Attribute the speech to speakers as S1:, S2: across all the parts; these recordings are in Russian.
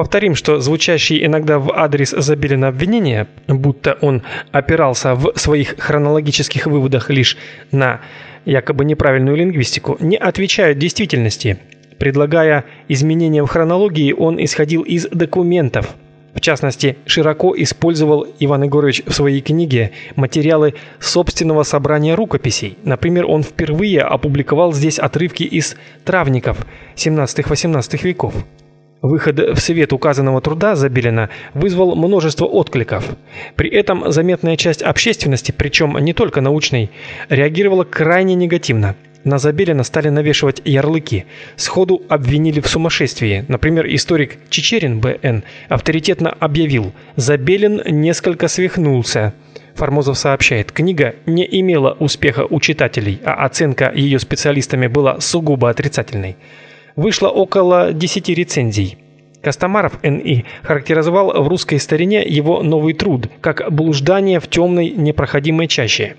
S1: Повторим, что звучащие иногда в адрес Забелина обвинения, будто он опирался в своих хронологических выводах лишь на якобы неправильную лингвистику, не отвечают действительности. Предлагая изменения в хронологии, он исходил из документов. В частности, широко использовал Иван Егорович в своей книге материалы собственного собрания рукописей. Например, он впервые опубликовал здесь отрывки из травников 17-18 веков. Выход в свет указанного труда Забелина вызвал множество откликов. При этом заметная часть общественности, причем не только научной, реагировала крайне негативно. На Забелина стали навешивать ярлыки. Сходу обвинили в сумасшествии. Например, историк Чечерин Б.Н. авторитетно объявил: "Забелин несколько свихнулся". Формозов сообщает: "Книга не имела успеха у читателей, а оценка ее специалистами была сугубо отрицательной" вышло около 10 рецензий. Костомаров Н.И. характеризовал в русской старине его новый труд как блуждание в темной непроходимой чаще.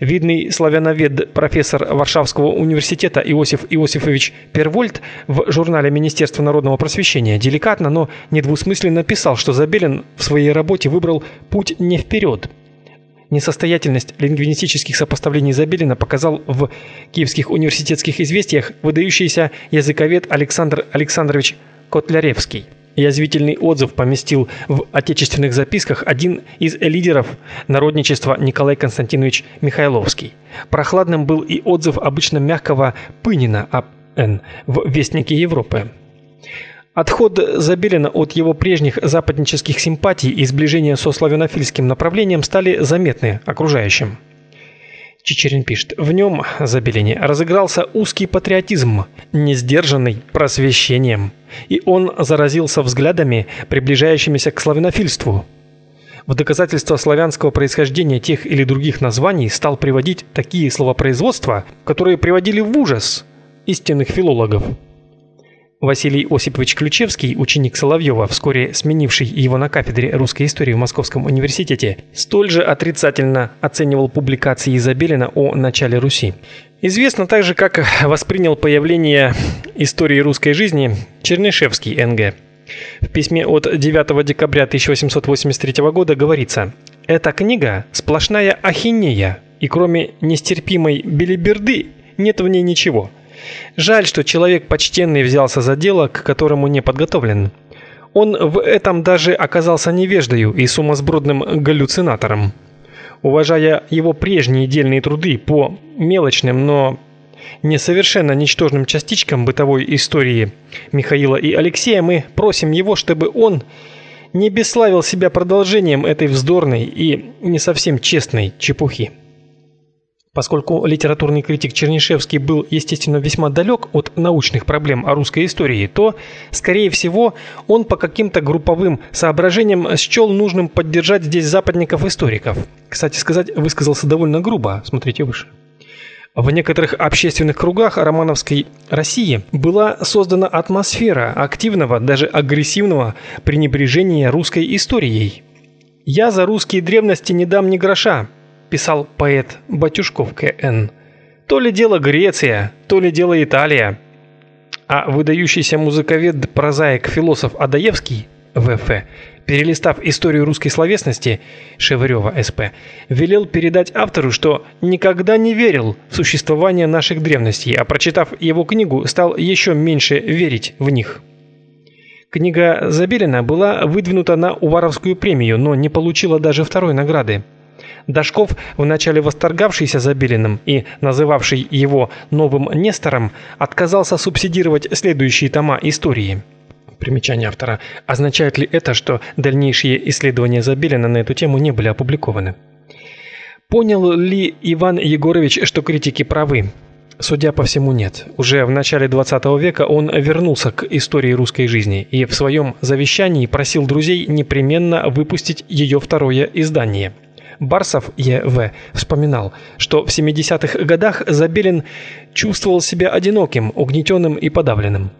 S1: Видный славяновед профессор Варшавского университета Иосиф Иосифович Первольт в журнале Министерства народного просвещения деликатно, но недвусмысленно писал, что Забелин в своей работе выбрал путь не вперед, Несостоятельность лингвистических сопоставлений Забелина показал в Киевских университетских известиях выдающийся языковед Александр Александрович Котляревский. Язвительный отзыв поместил в отечественных записках один из лидеров народничества Николай Константинович Михайловский. Прохладным был и отзыв обычно мягкого Пынина об Н в Вестнике Европы. Отход Забелина от его прежних западнических симпатий и сближение со славянофильским направлением стали заметны окружающим. Чичерин пишет: "В нем Забелине разыгрался узкий патриотизм, не сдержанный просвещением, и он заразился взглядами, приближающимися к славянофильству. В доказательство славянского происхождения тех или других названий стал приводить такие словопроизводства, которые приводили в ужас истинных филологов. Василий Осипович Ключевский, ученик Соловьева, вскоре сменивший его на кафедре русской истории в Московском университете, столь же отрицательно оценивал публикации Изабелина о начале Руси. Известно также, как воспринял появление истории русской жизни Чернышевский НГ. В письме от 9 декабря 1883 года говорится: "Эта книга сплошная ахинея, и кроме нестерпимой белиберды нет в ней ничего". Жаль, что человек почтенный взялся за дело, к которому не подготовлен. Он в этом даже оказался невеждою и сумасбродным галлюцинатором. Уважая его прежние дельные труды по мелочным, но несовершенно ничтожным частичкам бытовой истории Михаила и Алексея, мы просим его, чтобы он не бесславил себя продолжением этой вздорной и не совсем честной чепухи. Поскольку литературный критик Чернышевский был, естественно, весьма далек от научных проблем о русской истории, то, скорее всего, он по каким-то групповым соображениям счел нужным поддержать здесь западников-историков. Кстати сказать, высказался довольно грубо, смотрите выше. В некоторых общественных кругах романовской России была создана атмосфера активного, даже агрессивного пренебрежения русской историей. Я за русские древности не дам ни гроша, писал поэт Батюшков К.Н. То ли дело Греция, то ли дело Италия. А выдающийся музыковед, прозаик, философ Адаевский В.Ф., перелистав историю русской словесности Шевырева С.П., велел передать автору, что никогда не верил в существование наших древностей, а прочитав его книгу, стал еще меньше верить в них. Книга Забелина была выдвинута на Уваровскую премию, но не получила даже второй награды. Дашков, вначале восторгавшийся Забелиным и называвший его новым Нестором, отказался субсидировать следующие тома истории. Примечание автора. Означает ли это, что дальнейшие исследования Забелина на эту тему не были опубликованы? Понял ли Иван Егорович, что критики правы? Судя по всему, нет. Уже в начале 20 века он вернулся к истории русской жизни и в своем завещании просил друзей непременно выпустить ее второе издание. Барсов Е.В. вспоминал, что в 70-х годах Забелин чувствовал себя одиноким, угнетенным и подавленным.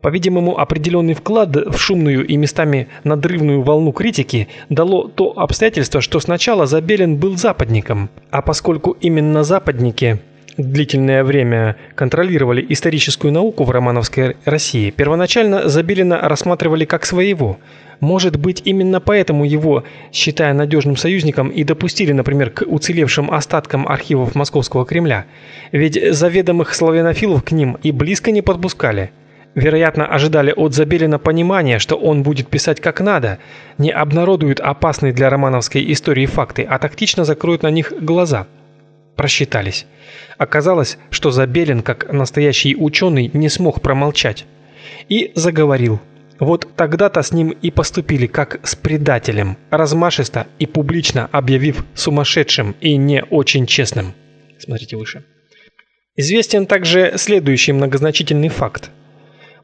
S1: По-видимому, определенный вклад в шумную и местами надрывную волну критики дало то обстоятельство, что сначала Забелин был западником, а поскольку именно западники длительное время контролировали историческую науку в романовской России, первоначально Забелина рассматривали как своего. Может быть, именно поэтому его, считая надежным союзником, и допустили, например, к уцелевшим остаткам архивов Московского Кремля. Ведь заведомых славянофилов к ним и близко не подпускали. Вероятно, ожидали от Забелина понимания, что он будет писать как надо, не обнародует опасные для романовской истории факты, а тактично закроют на них глаза. Просчитались. Оказалось, что Забелин, как настоящий ученый, не смог промолчать. И заговорил. Вот тогда-то с ним и поступили как с предателем, размашисто и публично объявив сумасшедшим и не очень честным. Смотрите выше. Известен также следующий многозначительный факт.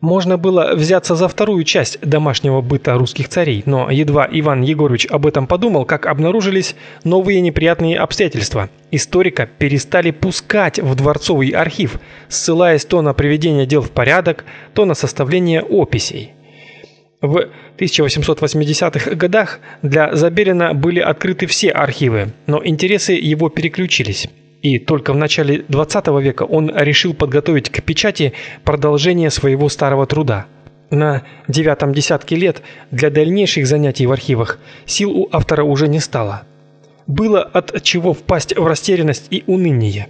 S1: Можно было взяться за вторую часть домашнего быта русских царей, но едва Иван Егорович об этом подумал, как обнаружились новые неприятные обстоятельства. Историка перестали пускать в дворцовый архив, ссылаясь то на приведение дел в порядок, то на составление описей. В 1880-х годах для Забелина были открыты все архивы, но интересы его переключились и только в начале 20 века он решил подготовить к печати продолжение своего старого труда. На девятом десятке лет для дальнейших занятий в архивах сил у автора уже не стало. Было от чего впасть в растерянность и уныние.